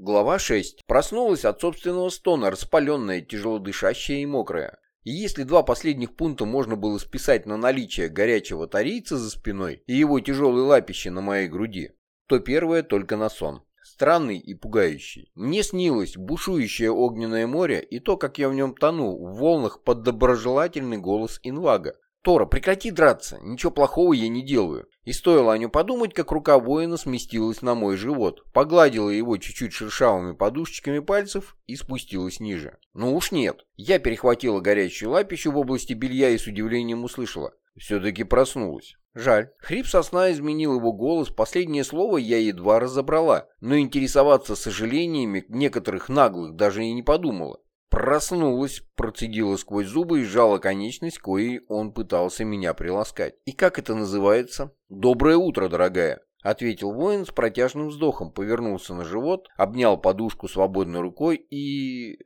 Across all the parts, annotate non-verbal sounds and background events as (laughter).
Глава 6. Проснулась от собственного стона, распаленная, тяжело дышащая и мокрая. И если два последних пункта можно было списать на наличие горячего тарийца за спиной и его тяжелые лапище на моей груди, то первое только на сон. Странный и пугающий. Мне снилось бушующее огненное море и то, как я в нем тону в волнах под доброжелательный голос инвага. «Тора, прекрати драться, ничего плохого я не делаю». И стоило нем подумать, как рука воина сместилась на мой живот, погладила его чуть-чуть шершавыми подушечками пальцев и спустилась ниже. Ну уж нет. Я перехватила горячую лапищу в области белья и с удивлением услышала. Все-таки проснулась. Жаль. Хрип сосна изменил его голос, последнее слово я едва разобрала, но интересоваться сожалениями некоторых наглых даже и не подумала. Проснулась, процедила сквозь зубы и сжала конечность, коей он пытался меня приласкать. «И как это называется?» «Доброе утро, дорогая», — ответил воин с протяжным вздохом, повернулся на живот, обнял подушку свободной рукой и...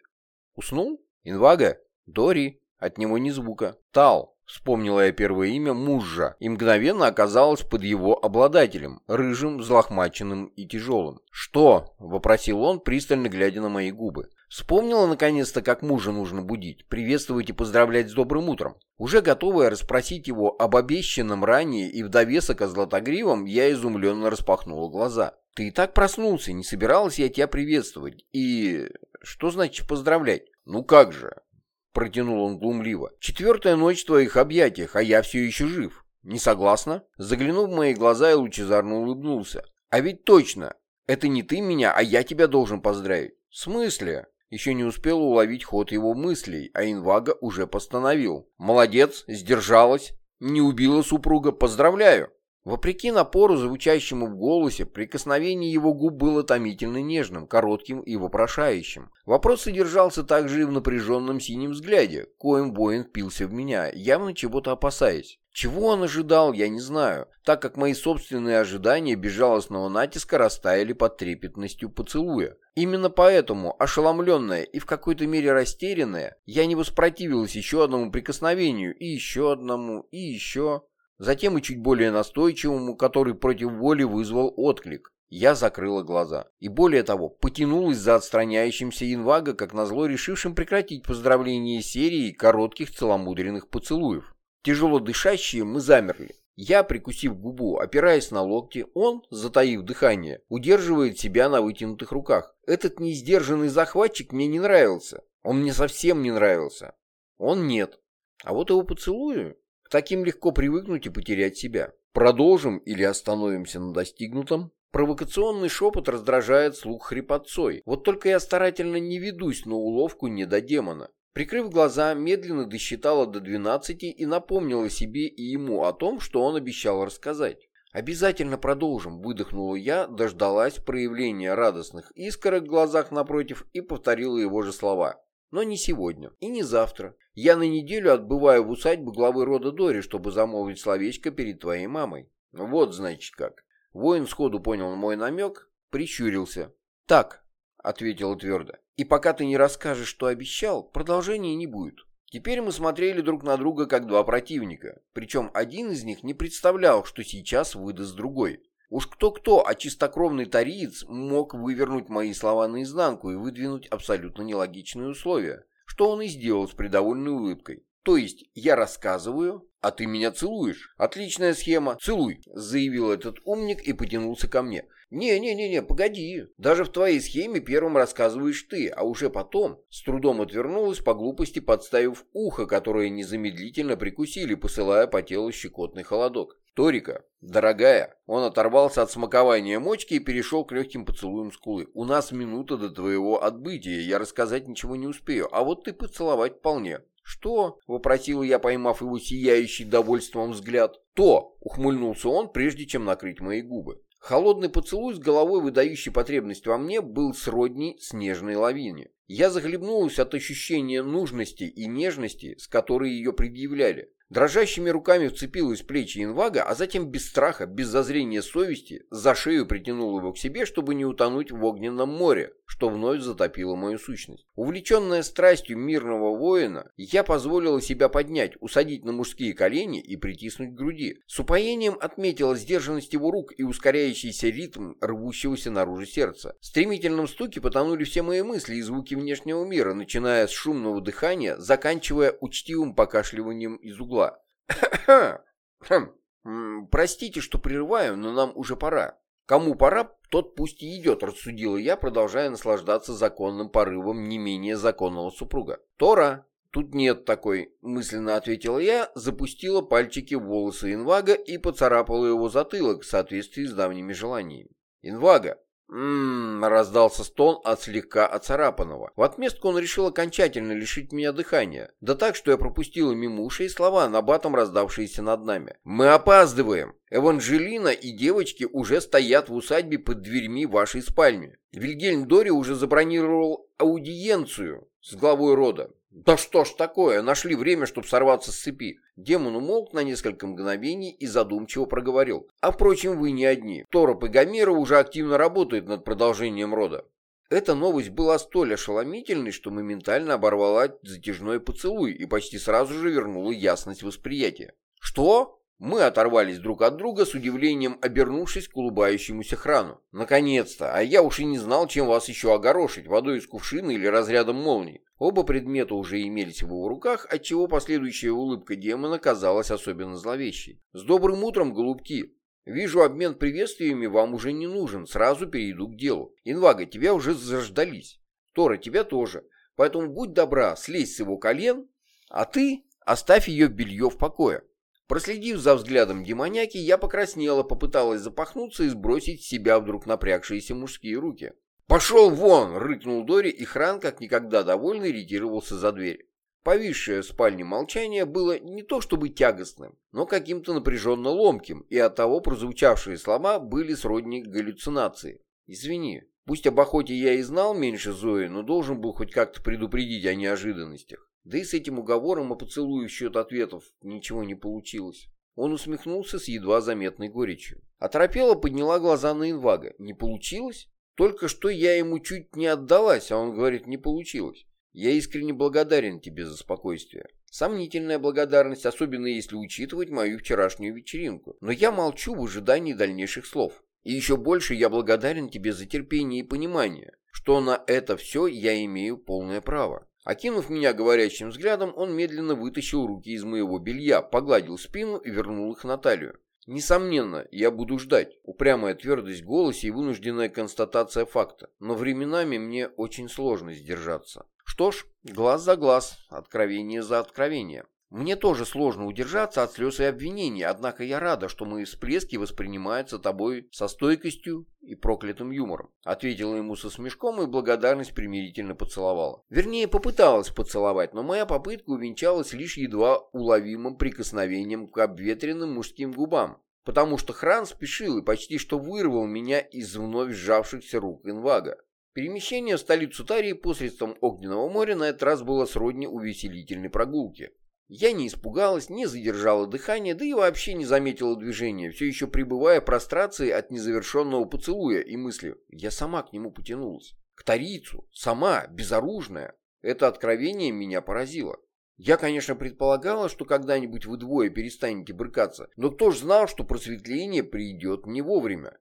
Уснул? Инвага? Дори? От него ни звука. Тал. Вспомнила я первое имя мужа и мгновенно оказалась под его обладателем, рыжим, взлохмаченным и тяжелым. «Что?» — вопросил он, пристально глядя на мои губы. Вспомнила наконец-то, как мужа нужно будить, приветствовать и поздравлять с добрым утром. Уже готовая расспросить его об обещанном ранее и в довесок о златогривом, я изумленно распахнула глаза. «Ты и так проснулся, не собиралась я тебя приветствовать. И... что значит поздравлять?» «Ну как же?» — протянул он глумливо. «Четвертая ночь в твоих объятиях, а я все еще жив. Не согласна?» Заглянув в мои глаза и лучезарно улыбнулся. «А ведь точно, это не ты меня, а я тебя должен поздравить». «В смысле?» Еще не успел уловить ход его мыслей, а Инвага уже постановил. «Молодец, сдержалась, не убила супруга, поздравляю!» Вопреки напору, звучащему в голосе, прикосновение его губ было томительно нежным, коротким и вопрошающим. Вопрос содержался также и в напряженном синем взгляде, коим воин впился в меня, явно чего-то опасаясь. Чего он ожидал, я не знаю, так как мои собственные ожидания безжалостного натиска растаяли под трепетностью поцелуя. Именно поэтому, ошеломленная и в какой-то мере растерянная, я не воспротивилась еще одному прикосновению, и еще одному, и еще... Затем и чуть более настойчивому, который против воли вызвал отклик. Я закрыла глаза. И более того, потянулась за отстраняющимся инвага, как назло решившим прекратить поздравление серии коротких целомудренных поцелуев. Тяжело дышащие мы замерли. Я, прикусив губу, опираясь на локти, он, затаив дыхание, удерживает себя на вытянутых руках. Этот неиздержанный захватчик мне не нравился. Он мне совсем не нравился. Он нет. А вот его поцелую. К таким легко привыкнуть и потерять себя. Продолжим или остановимся на достигнутом? Провокационный шепот раздражает слух хрипотцой. Вот только я старательно не ведусь на уловку недодемона. Прикрыв глаза, медленно досчитала до двенадцати и напомнила себе и ему о том, что он обещал рассказать. «Обязательно продолжим», — выдохнула я, дождалась проявления радостных искорок в глазах напротив и повторила его же слова. «Но не сегодня и не завтра. Я на неделю отбываю в усадьбу главы рода Дори, чтобы замолвить словечко перед твоей мамой». «Вот, значит, как». Воин сходу понял мой намек, прищурился. «Так», — ответила твердо, и пока ты не расскажешь, что обещал, продолжения не будет. Теперь мы смотрели друг на друга как два противника, причем один из них не представлял, что сейчас выдаст другой. Уж кто-кто, а чистокровный тариец мог вывернуть мои слова наизнанку и выдвинуть абсолютно нелогичные условия, что он и сделал с придовольной улыбкой. То есть я рассказываю, а ты меня целуешь. Отличная схема. Целуй, заявил этот умник и потянулся ко мне. «Не-не-не-не, погоди. Даже в твоей схеме первым рассказываешь ты, а уже потом...» С трудом отвернулась по глупости, подставив ухо, которое незамедлительно прикусили, посылая по телу щекотный холодок. «Торика, дорогая!» Он оторвался от смакования мочки и перешел к легким поцелуям скулы. «У нас минута до твоего отбытия, я рассказать ничего не успею, а вот ты поцеловать вполне». «Что?» — вопросил я, поймав его сияющий довольством взгляд. «То!» — ухмыльнулся он, прежде чем накрыть мои губы. Холодный поцелуй с головой, выдающий потребность во мне, был сродни снежной лавине. Я захлебнулась от ощущения нужности и нежности, с которой ее предъявляли. Дрожащими руками вцепилась в плечи инвага, а затем без страха, без зазрения совести, за шею притянул его к себе, чтобы не утонуть в огненном море, что вновь затопило мою сущность. Увлеченная страстью мирного воина, я позволила себя поднять, усадить на мужские колени и притиснуть к груди. С упоением отметила сдержанность его рук и ускоряющийся ритм рвущегося наружу сердца. В стремительном стуке потонули все мои мысли и звуки внешнего мира, начиная с шумного дыхания, заканчивая учтивым покашливанием из угла. (coughs) «Простите, что прерываю, но нам уже пора. Кому пора, тот пусть и идет», — рассудила я, продолжая наслаждаться законным порывом не менее законного супруга. «Тора, тут нет такой», — мысленно ответила я, запустила пальчики в волосы инвага и поцарапала его затылок в соответствии с давними желаниями. «Инвага, Раздался стон от слегка оцарапанного. В отместку он решил окончательно лишить меня дыхания. Да так, что я пропустила мимо ушей слова, на батом раздавшиеся над нами. «Мы опаздываем! Эванжелина и девочки уже стоят в усадьбе под дверьми вашей спальни. Вильгельм Дори уже забронировал аудиенцию с главой рода. Да что ж такое, нашли время, чтобы сорваться с цепи. Демон умолк на несколько мгновений и задумчиво проговорил. А впрочем, вы не одни. Тороп и Гомера уже активно работают над продолжением рода. Эта новость была столь ошеломительной, что моментально оборвала затяжной поцелуй и почти сразу же вернула ясность восприятия. «Что?» Мы оторвались друг от друга с удивлением, обернувшись к улыбающемуся храну. Наконец-то, а я уж и не знал, чем вас еще огорошить, водой из кувшина или разрядом молнии. Оба предмета уже имелись в его руках, отчего последующая улыбка демона казалась особенно зловещей. «С добрым утром, голубки! Вижу, обмен приветствиями вам уже не нужен, сразу перейду к делу. Инвага, тебя уже заждались. Тора, тебя тоже. Поэтому будь добра, слезь с его колен, а ты оставь ее белье в покое». Проследив за взглядом демоняки, я покраснела, попыталась запахнуться и сбросить с себя вдруг напрягшиеся мужские руки. «Пошел вон!» — рыкнул Дори, и Хран, как никогда довольный, ретировался за дверь. Повисшее в спальне молчание было не то чтобы тягостным, но каким-то напряженно ломким, и оттого прозвучавшие слова были сродни галлюцинации. «Извини, пусть об охоте я и знал меньше Зои, но должен был хоть как-то предупредить о неожиданностях. Да и с этим уговором о поцелуе в счет ответов ничего не получилось. Он усмехнулся с едва заметной горечью. Оторопела подняла глаза на инвага. Не получилось? Только что я ему чуть не отдалась, а он говорит, не получилось. Я искренне благодарен тебе за спокойствие. Сомнительная благодарность, особенно если учитывать мою вчерашнюю вечеринку. Но я молчу в ожидании дальнейших слов. И еще больше я благодарен тебе за терпение и понимание, что на это все я имею полное право. Окинув меня говорящим взглядом, он медленно вытащил руки из моего белья, погладил спину и вернул их на талию. Несомненно, я буду ждать. Упрямая твердость в голосе и вынужденная констатация факта. Но временами мне очень сложно сдержаться. Что ж, глаз за глаз, откровение за откровение. Мне тоже сложно удержаться от слез и обвинений, однако я рада, что мои всплески воспринимаются тобой со стойкостью и проклятым юмором. Ответила ему со смешком и благодарность примирительно поцеловала. Вернее, попыталась поцеловать, но моя попытка увенчалась лишь едва уловимым прикосновением к обветренным мужским губам, потому что Хран спешил и почти что вырвал меня из вновь сжавшихся рук инвага. Перемещение в столицу Тарии посредством Огненного моря на этот раз было сродни увеселительной прогулке. Я не испугалась, не задержала дыхание, да и вообще не заметила движения, все еще пребывая в прострации от незавершенного поцелуя и мысли. Я сама к нему потянулась. К Тарицу. Сама, безоружная. Это откровение меня поразило. Я, конечно, предполагала, что когда-нибудь вы двое перестанете брыкаться, но кто ж знал, что просветление придет не вовремя.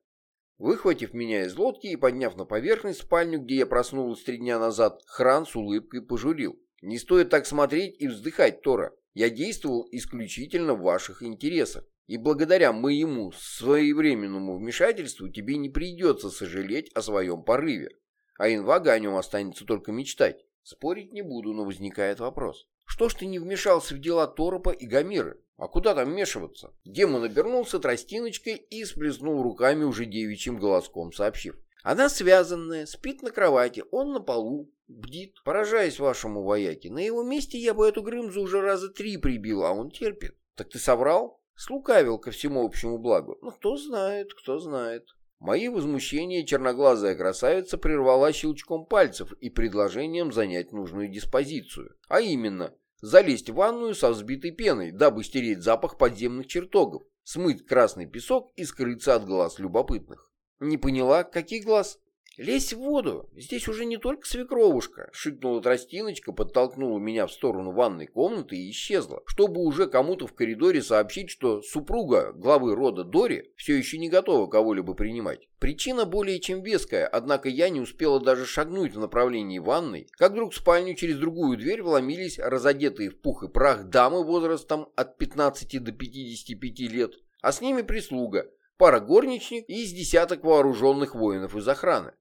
Выхватив меня из лодки и подняв на поверхность спальню, где я проснулась три дня назад, Хран с улыбкой пожурил. Не стоит так смотреть и вздыхать, Тора. Я действовал исключительно в ваших интересах. И благодаря моему своевременному вмешательству тебе не придется сожалеть о своем порыве. А инвага о нем останется только мечтать. Спорить не буду, но возникает вопрос. Что ж ты не вмешался в дела Торопа и Гамиры? А куда там вмешиваться? Демон обернулся тростиночкой и сплеснул руками уже девичьим голоском, сообщив. Она связанная, спит на кровати, он на полу, бдит. Поражаясь вашему вояке, на его месте я бы эту Грымзу уже раза три прибил, а он терпит. Так ты соврал? Слукавил ко всему общему благу. Ну, кто знает, кто знает. Мои возмущения черноглазая красавица прервала щелчком пальцев и предложением занять нужную диспозицию. А именно, залезть в ванную со взбитой пеной, дабы стереть запах подземных чертогов, смыть красный песок и скрыться от глаз любопытных. Не поняла, каких глаз? «Лезь в воду, здесь уже не только свекровушка», — шикнула тростиночка, подтолкнула меня в сторону ванной комнаты и исчезла, чтобы уже кому-то в коридоре сообщить, что супруга главы рода Дори все еще не готова кого-либо принимать. Причина более чем веская, однако я не успела даже шагнуть в направлении ванной, как вдруг в спальню через другую дверь вломились разодетые в пух и прах дамы возрастом от 15 до 55 лет, а с ними прислуга, пара горничных и из десяток вооруженных воинов из охраны.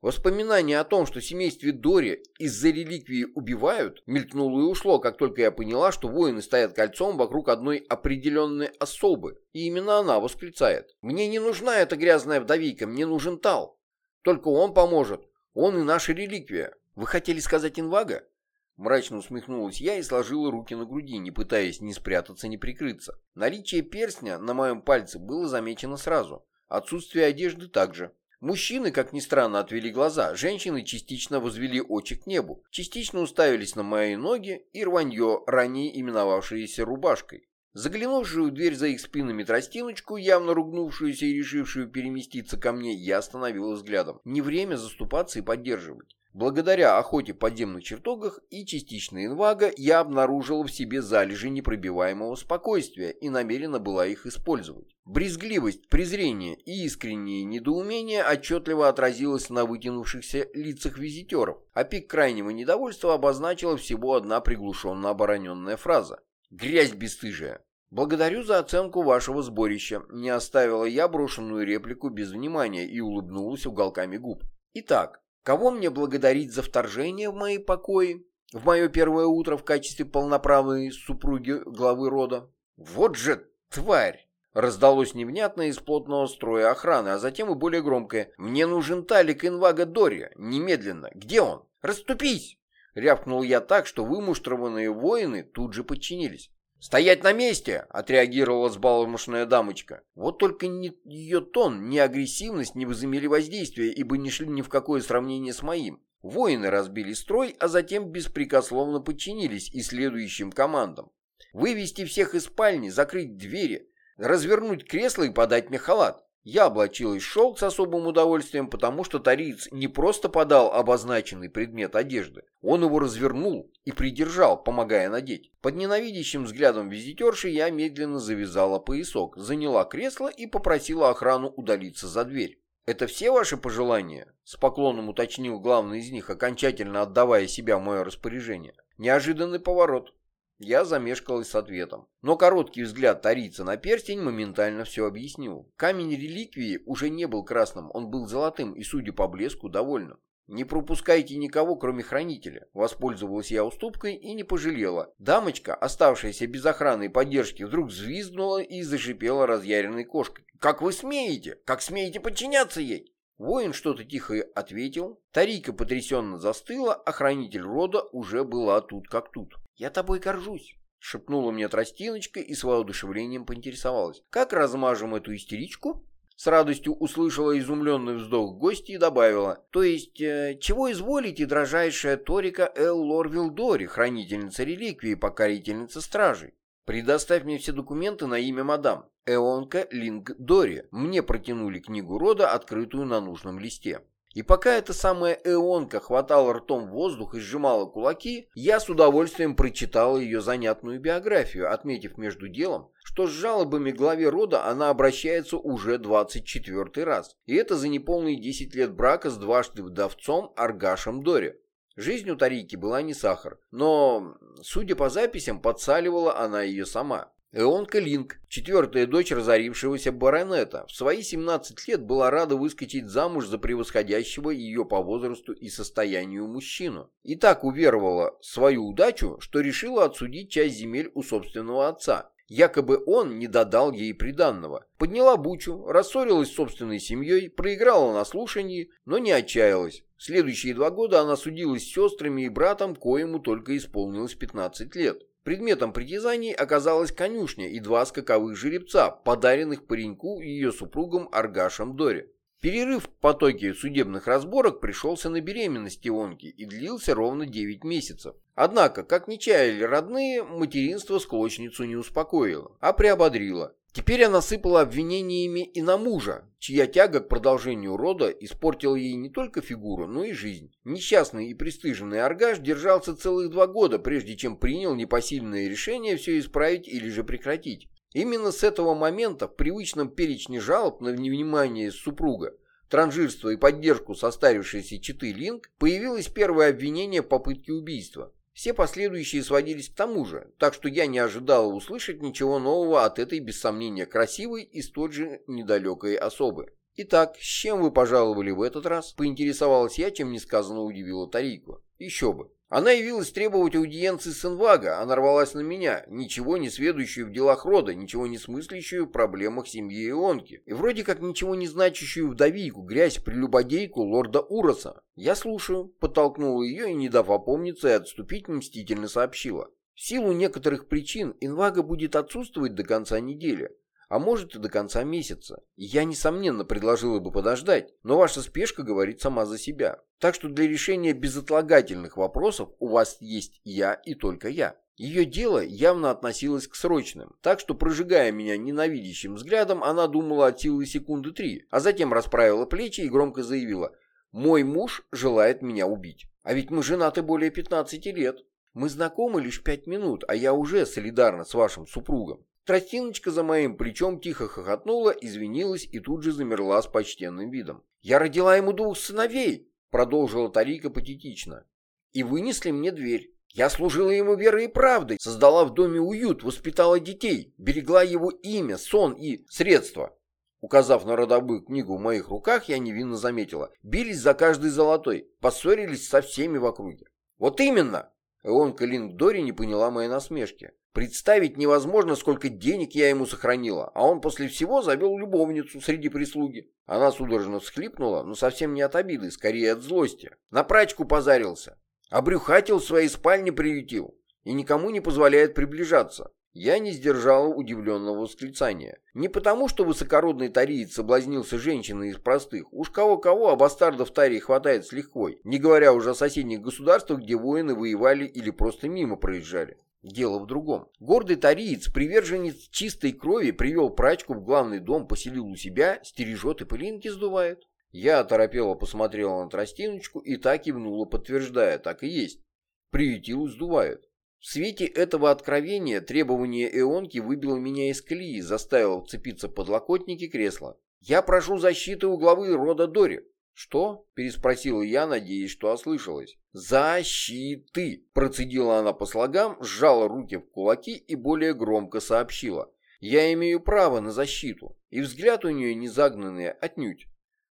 Воспоминание о том, что семействе Дори из-за реликвии убивают, мелькнуло и ушло, как только я поняла, что воины стоят кольцом вокруг одной определенной особы, и именно она восклицает. «Мне не нужна эта грязная вдовийка, мне нужен Тал. Только он поможет, он и наша реликвия. Вы хотели сказать инвага?» Мрачно усмехнулась я и сложила руки на груди, не пытаясь ни спрятаться, ни прикрыться. Наличие перстня на моем пальце было замечено сразу. Отсутствие одежды также. Мужчины, как ни странно, отвели глаза, женщины частично возвели очи к небу, частично уставились на мои ноги и рванье, ранее именовавшееся рубашкой. Заглянувшую в дверь за их спинами тростиночку, явно ругнувшуюся и решившую переместиться ко мне, я остановила взглядом. Не время заступаться и поддерживать. Благодаря охоте в подземных чертогах и частично инвага я обнаружила в себе залежи непробиваемого спокойствия и намерена была их использовать. Брезгливость, презрение и искреннее недоумение отчетливо отразилось на вытянувшихся лицах визитеров, а пик крайнего недовольства обозначила всего одна приглушенно обороненная фраза. «Грязь бесстыжая!» «Благодарю за оценку вашего сборища», не оставила я брошенную реплику без внимания и улыбнулась уголками губ. «Итак, Кого мне благодарить за вторжение в мои покои, в мое первое утро в качестве полноправной супруги главы рода? Вот же тварь! Раздалось невнятно из плотного строя охраны, а затем и более громкое. «Мне нужен талик инвага Дори. Немедленно. Где он? Раступись!» Рявкнул я так, что вымуштрованные воины тут же подчинились. «Стоять на месте!» — отреагировала сбалмошная дамочка. Вот только ни ее тон, ни агрессивность не возымели воздействия, ибо не шли ни в какое сравнение с моим. Воины разбили строй, а затем беспрекословно подчинились и следующим командам. Вывести всех из спальни, закрыть двери, развернуть кресло и подать мне халат. Я облачилась в шелк с особым удовольствием, потому что тариц не просто подал обозначенный предмет одежды, он его развернул и придержал, помогая надеть. Под ненавидящим взглядом визитерши я медленно завязала поясок, заняла кресло и попросила охрану удалиться за дверь. «Это все ваши пожелания?» — с поклоном уточнил главный из них, окончательно отдавая себя в мое распоряжение. Неожиданный поворот. Я замешкалась с ответом. Но короткий взгляд тарица на перстень моментально все объяснил. Камень реликвии уже не был красным, он был золотым и, судя по блеску, довольным. «Не пропускайте никого, кроме хранителя», — воспользовалась я уступкой и не пожалела. Дамочка, оставшаяся без охраны и поддержки, вдруг взвизгнула и зашипела разъяренной кошкой. «Как вы смеете? Как смеете подчиняться ей?» Воин что-то тихо ответил. Тарика потрясенно застыла, а хранитель рода уже была тут как тут. «Я тобой горжусь», — шепнула мне тростиночка и с воодушевлением поинтересовалась. «Как размажем эту истеричку?» С радостью услышала изумленный вздох гости и добавила. «То есть, э, чего изволите, дрожайшая Торика Эл Лорвилл Дори, хранительница реликвии и покорительница стражей? Предоставь мне все документы на имя мадам. Эонка Линг Дори. Мне протянули книгу рода, открытую на нужном листе. И пока эта самая Эонка хватала ртом воздух и сжимала кулаки, я с удовольствием прочитал ее занятную биографию, отметив между делом, что с жалобами главе рода она обращается уже 24 раз. И это за неполные 10 лет брака с дважды вдовцом Аргашем Дори. Жизнь у Тарики была не сахар, но, судя по записям, подсаливала она ее сама. Эонка Линк, четвертая дочь разорившегося баронета, в свои 17 лет была рада выскочить замуж за превосходящего ее по возрасту и состоянию мужчину. И так уверовала в свою удачу, что решила отсудить часть земель у собственного отца. Якобы он не додал ей приданного. Подняла бучу, рассорилась с собственной семьей, проиграла на слушании, но не отчаялась. Следующие два года она судилась с сестрами и братом, коему только исполнилось 15 лет. Предметом притязаний оказалась конюшня и два скаковых жеребца, подаренных пареньку и ее супругам Аргашем Доре. Перерыв в потоке судебных разборок пришелся на беременность Ионки и длился ровно 9 месяцев. Однако, как не чаяли родные, материнство склочницу не успокоило, а приободрило. Теперь она сыпала обвинениями и на мужа, чья тяга к продолжению рода испортила ей не только фигуру, но и жизнь. Несчастный и пристыженный Аргаш держался целых два года, прежде чем принял непосильное решение все исправить или же прекратить. Именно с этого момента в привычном перечне жалоб на невнимание супруга, транжирство и поддержку состарившейся читы Линк появилось первое обвинение в попытке убийства. Все последующие сводились к тому же, так что я не ожидал услышать ничего нового от этой, без сомнения, красивой и столь же недалекой особы. «Итак, с чем вы пожаловали в этот раз?» – поинтересовалась я, чем несказанно удивила Тарику. «Еще бы. Она явилась требовать аудиенции с Инвага, она рвалась на меня, ничего не сведущую в делах рода, ничего не смыслящую в проблемах семьи Ионки, и вроде как ничего не значащую вдовийку, грязь, прелюбодейку лорда Уроса. Я слушаю, подтолкнула ее и, не дав опомниться и отступить, мстительно сообщила. В силу некоторых причин Инвага будет отсутствовать до конца недели а может и до конца месяца. Я, несомненно, предложила бы подождать, но ваша спешка говорит сама за себя. Так что для решения безотлагательных вопросов у вас есть я и только я. Ее дело явно относилось к срочным, так что, прожигая меня ненавидящим взглядом, она думала от силы секунды три, а затем расправила плечи и громко заявила «Мой муж желает меня убить. А ведь мы женаты более 15 лет. Мы знакомы лишь пять минут, а я уже солидарна с вашим супругом. Тростиночка за моим плечом тихо хохотнула, извинилась и тут же замерла с почтенным видом. «Я родила ему двух сыновей», — продолжила Тарика патетично. «И вынесли мне дверь. Я служила ему верой и правдой, создала в доме уют, воспитала детей, берегла его имя, сон и средства». Указав на родовую книгу в моих руках, я невинно заметила. Бились за каждый золотой, поссорились со всеми в округе. «Вот именно!» Эонка Лингдори не поняла моей насмешки. Представить невозможно, сколько денег я ему сохранила, а он после всего завел любовницу среди прислуги. Она судорожно всхлипнула, но совсем не от обиды, скорее от злости. На прачку позарился, обрюхатил в своей спальне приютил и никому не позволяет приближаться. Я не сдержала удивленного восклицания. Не потому, что высокородный тариец соблазнился женщиной из простых. Уж кого-кого, а бастардов Тарии хватает с лихвой, не говоря уже о соседних государствах, где воины воевали или просто мимо проезжали. Дело в другом. Гордый тариец, приверженец чистой крови, привел прачку в главный дом, поселил у себя, стережет и пылинки сдувает. Я оторопело посмотрела на тростиночку и так кивнула, подтверждая, так и есть. Приютил и сдувает. В свете этого откровения требование Эонки выбило меня из колеи, заставило вцепиться подлокотники кресла. «Я прошу защиты у главы рода Дори». «Что?» – переспросила я, надеясь, что ослышалась. «Защиты!» – процедила она по слогам, сжала руки в кулаки и более громко сообщила. «Я имею право на защиту». И взгляд у нее не загнанный отнюдь.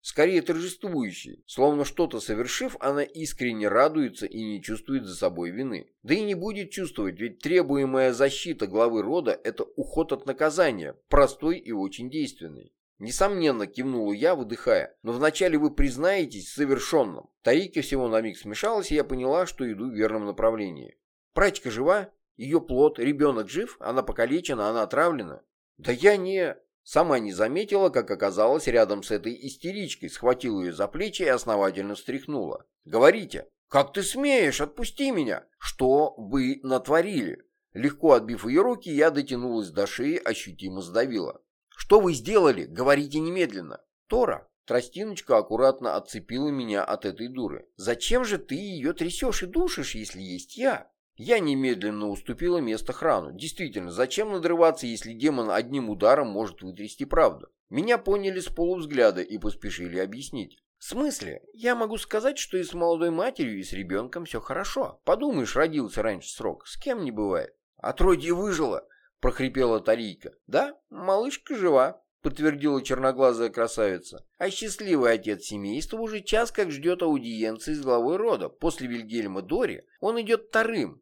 Скорее торжествующий, словно что-то совершив, она искренне радуется и не чувствует за собой вины. Да и не будет чувствовать, ведь требуемая защита главы рода – это уход от наказания, простой и очень действенный. Несомненно, кивнула я, выдыхая, но вначале вы признаетесь совершенном. Таики всего на миг смешалась, и я поняла, что иду в верном направлении. Прачка жива? Ее плод, ребенок жив? Она покалечена, она отравлена? Да я не... Сама не заметила, как оказалась рядом с этой истеричкой, схватила ее за плечи и основательно встряхнула. «Говорите, как ты смеешь? Отпусти меня! Что вы натворили?» Легко отбив ее руки, я дотянулась до шеи, ощутимо сдавила. «Что вы сделали? Говорите немедленно!» «Тора!» Тростиночка аккуратно отцепила меня от этой дуры. «Зачем же ты ее трясешь и душишь, если есть я?» Я немедленно уступила место храну. Действительно, зачем надрываться, если демон одним ударом может вытрясти правду? Меня поняли с полувзгляда и поспешили объяснить. В смысле? Я могу сказать, что и с молодой матерью, и с ребенком все хорошо. Подумаешь, родился раньше срок. С кем не бывает. Отродье выжило, прохрипела Тарийка. Да, малышка жива, подтвердила черноглазая красавица. А счастливый отец семейства уже час как ждет аудиенции с главой рода. После Вильгельма Дори он идет вторым,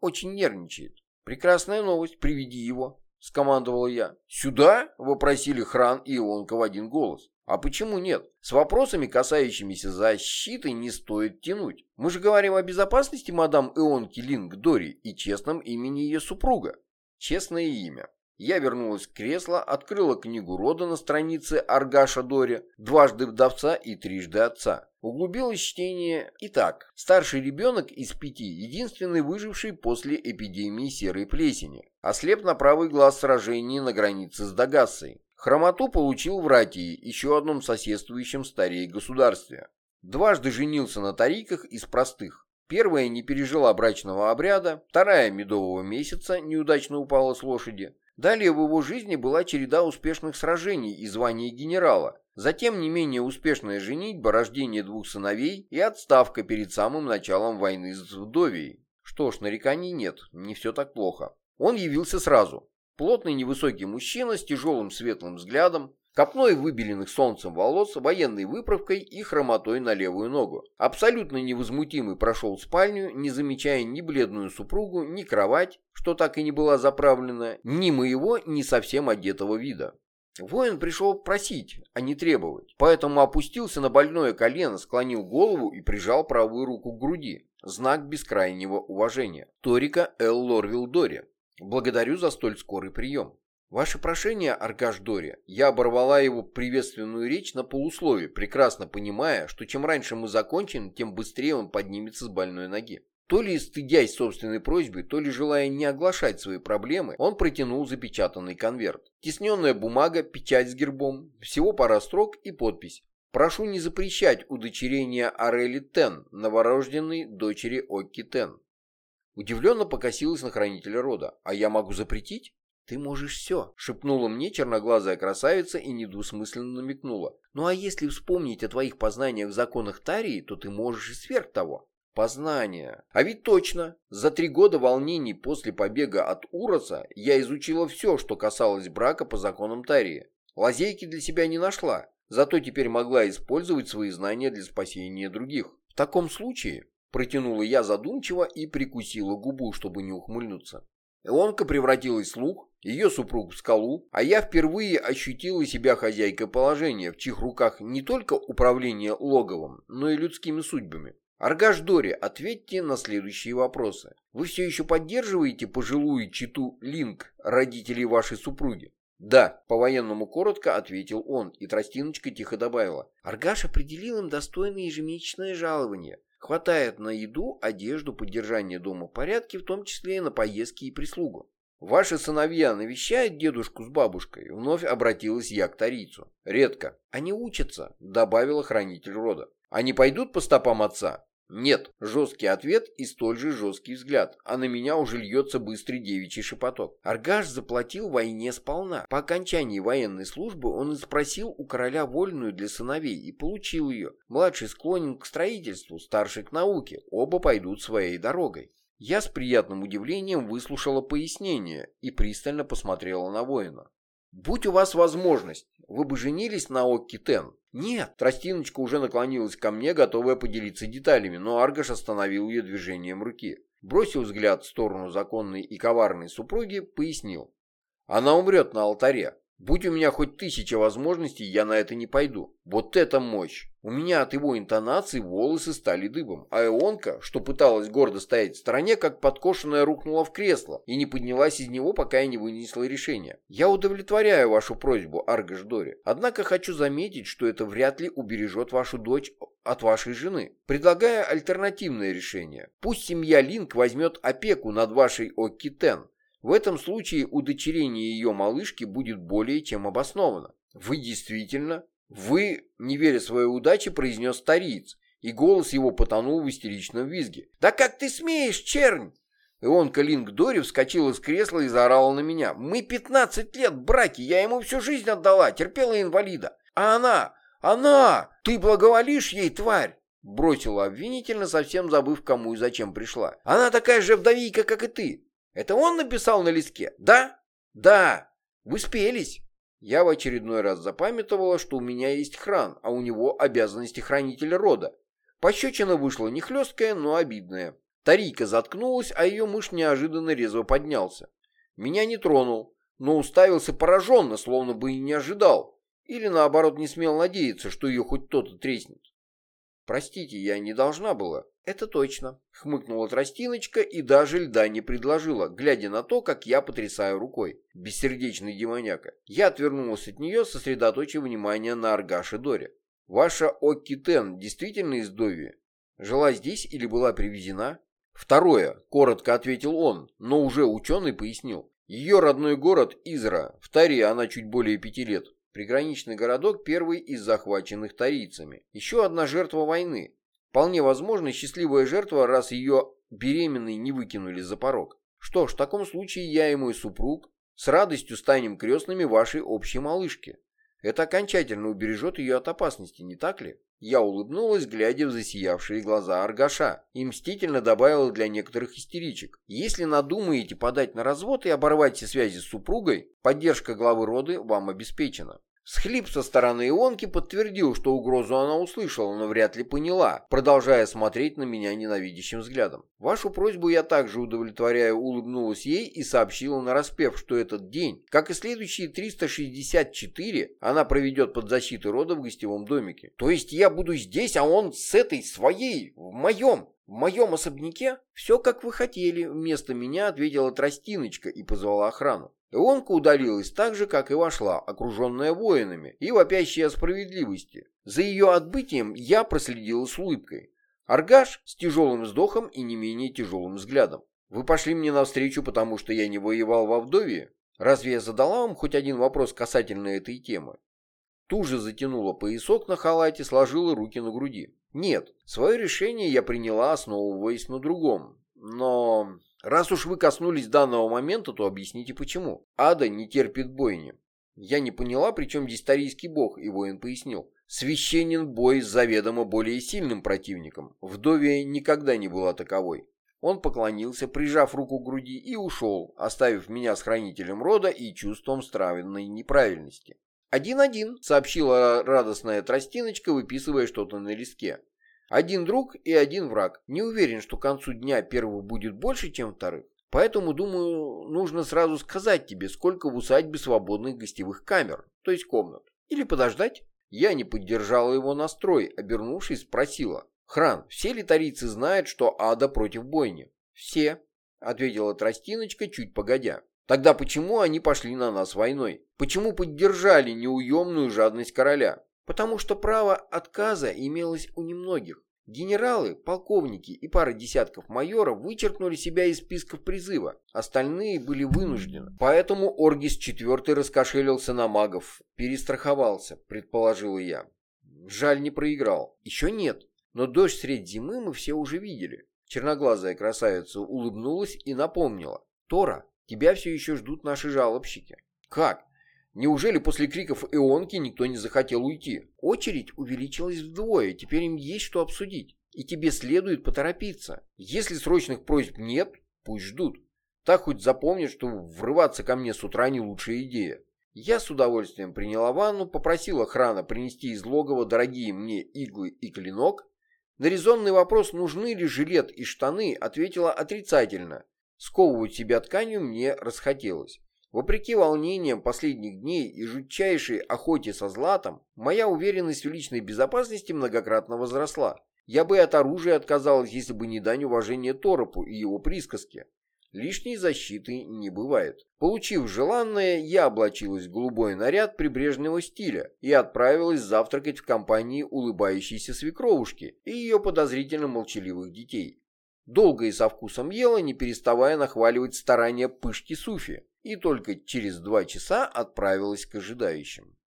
очень нервничает. Прекрасная новость, приведи его, скомандовал я. Сюда? вопросили Хран и Ионка в один голос. А почему нет? С вопросами, касающимися защиты, не стоит тянуть. Мы же говорим о безопасности мадам Ионки Линг Дори и честном имени ее супруга. Честное имя. Я вернулась в кресло, открыла книгу рода на странице Аргаша Дори, дважды вдовца и трижды отца. Углубилось чтение. Итак, старший ребенок из пяти, единственный выживший после эпидемии серой плесени, ослеп на правый глаз в сражении на границе с Дагассой. Хромоту получил в Ратии, еще одном соседствующем старее государстве. Дважды женился на тариках из простых. Первая не пережила брачного обряда, вторая медового месяца неудачно упала с лошади. Далее в его жизни была череда успешных сражений и звания генерала. Затем не менее успешная женитьба, рождение двух сыновей и отставка перед самым началом войны с Вдовией. Что ж, нареканий нет, не все так плохо. Он явился сразу. Плотный невысокий мужчина с тяжелым светлым взглядом, копной выбеленных солнцем волос, военной выправкой и хромотой на левую ногу. Абсолютно невозмутимый прошел в спальню, не замечая ни бледную супругу, ни кровать, что так и не была заправлена, ни моего, ни совсем одетого вида. Воин пришел просить, а не требовать, поэтому опустился на больное колено, склонил голову и прижал правую руку к груди. Знак бескрайнего уважения. Торика Эл Лорвилл Дори. Благодарю за столь скорый прием. Ваше прошение, Аркаш Дори, я оборвала его приветственную речь на полуслове, прекрасно понимая, что чем раньше мы закончим, тем быстрее он поднимется с больной ноги. То ли стыдясь собственной просьбы, то ли желая не оглашать свои проблемы, он протянул запечатанный конверт. Тесненная бумага, печать с гербом, всего пара строк и подпись. Прошу не запрещать удочерение Арели Тен, новорожденной дочери Окки Тен. Удивленно покосилась на хранителя рода. «А я могу запретить?» «Ты можешь все», — шепнула мне черноглазая красавица и недвусмысленно намекнула. «Ну а если вспомнить о твоих познаниях в законах Тарии, то ты можешь и сверх того». Познания. А ведь точно, за три года волнений после побега от Уроса я изучила все, что касалось брака по законам Тарии. Лазейки для себя не нашла, зато теперь могла использовать свои знания для спасения других. В таком случае Протянула я задумчиво и прикусила губу, чтобы не ухмыльнуться. Элонка превратилась в слух, ее супруг в скалу, а я впервые ощутила себя хозяйкой положения, в чьих руках не только управление логовом, но и людскими судьбами. Аргаш Дори, ответьте на следующие вопросы. Вы все еще поддерживаете пожилую читу Линк, родителей вашей супруги? «Да», — по-военному коротко ответил он, и Тростиночка тихо добавила. «Аргаш определил им достойное ежемесячное жалование. Хватает на еду, одежду, поддержание дома в порядке, в том числе и на поездки и прислугу. «Ваши сыновья навещают дедушку с бабушкой?» Вновь обратилась я к тарицу. «Редко. Они учатся», — добавила хранитель рода. «Они пойдут по стопам отца?» Нет, жесткий ответ и столь же жесткий взгляд, а на меня уже льется быстрый девичий шепоток. Аргаш заплатил войне сполна. По окончании военной службы он спросил у короля вольную для сыновей и получил ее. Младший склонен к строительству, старший к науке. Оба пойдут своей дорогой. Я с приятным удивлением выслушала пояснение и пристально посмотрела на воина. «Будь у вас возможность, вы бы женились на Окки Тен?» «Нет!» Тростиночка уже наклонилась ко мне, готовая поделиться деталями, но Аргаш остановил ее движением руки. Бросил взгляд в сторону законной и коварной супруги, пояснил. «Она умрет на алтаре. Будь у меня хоть тысяча возможностей, я на это не пойду. Вот это мощь! У меня от его интонации волосы стали дыбом, а Ионка, что пыталась гордо стоять в стороне, как подкошенная рухнула в кресло и не поднялась из него, пока я не вынесла решение. Я удовлетворяю вашу просьбу, Аргаш Дори, однако хочу заметить, что это вряд ли убережет вашу дочь от вашей жены. Предлагаю альтернативное решение. Пусть семья Линк возьмет опеку над вашей Оккитен, в этом случае удочерение ее малышки будет более чем обосновано. Вы действительно, вы, не веря своей удаче, произнес стариец, и голос его потонул в истеричном визге. «Да как ты смеешь, чернь!» Ионка Линк Дори вскочила с кресла и заорала на меня. «Мы пятнадцать лет в браке, я ему всю жизнь отдала, терпела инвалида. А она, она, ты благоволишь ей, тварь!» Бросила обвинительно, совсем забыв, кому и зачем пришла. «Она такая же вдовийка, как и ты. Это он написал на листке? Да? Да. Вы спелись. Я в очередной раз запамятовала, что у меня есть хран, а у него обязанности хранителя рода. Пощечина вышла не хлесткая, но обидная. Тарийка заткнулась, а ее мышь неожиданно резво поднялся. Меня не тронул, но уставился пораженно, словно бы и не ожидал. Или наоборот не смел надеяться, что ее хоть кто-то треснет. Простите, я не должна была. «Это точно», — хмыкнула тростиночка и даже льда не предложила, глядя на то, как я потрясаю рукой. Бессердечный демоняка. Я отвернулась от нее, сосредоточив внимание на Аргаше Доре. Ваша Оккитен действительно из Дови? Жила здесь или была привезена? Второе, коротко ответил он, но уже ученый пояснил. Ее родной город Изра, в Таре она чуть более пяти лет. Приграничный городок первый из захваченных тарийцами. Еще одна жертва войны. Вполне возможно, счастливая жертва, раз ее беременной не выкинули за порог. Что ж, в таком случае я и мой супруг с радостью станем крестными вашей общей малышки. Это окончательно убережет ее от опасности, не так ли? Я улыбнулась, глядя в засиявшие глаза Аргаша, и мстительно добавила для некоторых истеричек. Если надумаете подать на развод и оборвать все связи с супругой, поддержка главы рода вам обеспечена. Схлип со стороны Ионки подтвердил, что угрозу она услышала, но вряд ли поняла, продолжая смотреть на меня ненавидящим взглядом. Вашу просьбу я также удовлетворяю, улыбнулась ей и сообщила нараспев, что этот день, как и следующие 364, она проведет под защитой рода в гостевом домике. То есть я буду здесь, а он с этой своей, в моем, в моем особняке? Все как вы хотели, вместо меня ответила Тростиночка и позвала охрану. Ионка удалилась так же, как и вошла, окруженная воинами и вопящая о справедливости. За ее отбытием я проследила с улыбкой. Аргаш с тяжелым вздохом и не менее тяжелым взглядом. «Вы пошли мне навстречу, потому что я не воевал во вдове? Разве я задала вам хоть один вопрос касательно этой темы?» Туже затянула поясок на халате, сложила руки на груди. «Нет, свое решение я приняла, основываясь на другом. Но Раз уж вы коснулись данного момента, то объясните почему. Ада не терпит бойни. Я не поняла, при чем здесь тарийский бог, и воин пояснил. Священен бой с заведомо более сильным противником. Вдове никогда не была таковой. Он поклонился, прижав руку к груди, и ушел, оставив меня с хранителем рода и чувством странной неправильности. «Один-один», — сообщила радостная тростиночка, выписывая что-то на листке. Один друг и один враг. Не уверен, что к концу дня первого будет больше, чем вторых. Поэтому, думаю, нужно сразу сказать тебе, сколько в усадьбе свободных гостевых камер, то есть комнат. Или подождать? Я не поддержала его настрой, обернувшись, спросила. Хран, все ли тарийцы знают, что ада против бойни? Все, ответила Тростиночка, чуть погодя. Тогда почему они пошли на нас войной? Почему поддержали неуемную жадность короля? Потому что право отказа имелось у немногих. Генералы, полковники и пара десятков майоров вычеркнули себя из списков призыва, остальные были вынуждены. Поэтому Оргис IV раскошелился на магов, перестраховался, предположила я. Жаль, не проиграл. Еще нет, но дождь средь зимы мы все уже видели. Черноглазая красавица улыбнулась и напомнила. «Тора, тебя все еще ждут наши жалобщики». «Как? Неужели после криков Эонки никто не захотел уйти? Очередь увеличилась вдвое, теперь им есть что обсудить. И тебе следует поторопиться. Если срочных просьб нет, пусть ждут. Так хоть запомнят, что врываться ко мне с утра не лучшая идея. Я с удовольствием приняла ванну, попросил охрана принести из логова дорогие мне иглы и клинок. На резонный вопрос, нужны ли жилет и штаны, ответила отрицательно. Сковывать себя тканью мне расхотелось. Вопреки волнениям последних дней и жутчайшей охоте со златом, моя уверенность в личной безопасности многократно возросла. Я бы от оружия отказалась, если бы не дань уважения Торопу и его присказке. Лишней защиты не бывает. Получив желанное, я облачилась в голубой наряд прибрежного стиля и отправилась завтракать в компании улыбающейся свекровушки и ее подозрительно молчаливых детей. Долго и со вкусом ела, не переставая нахваливать старания пышки Суфи и только через два часа отправилась к ожидающим.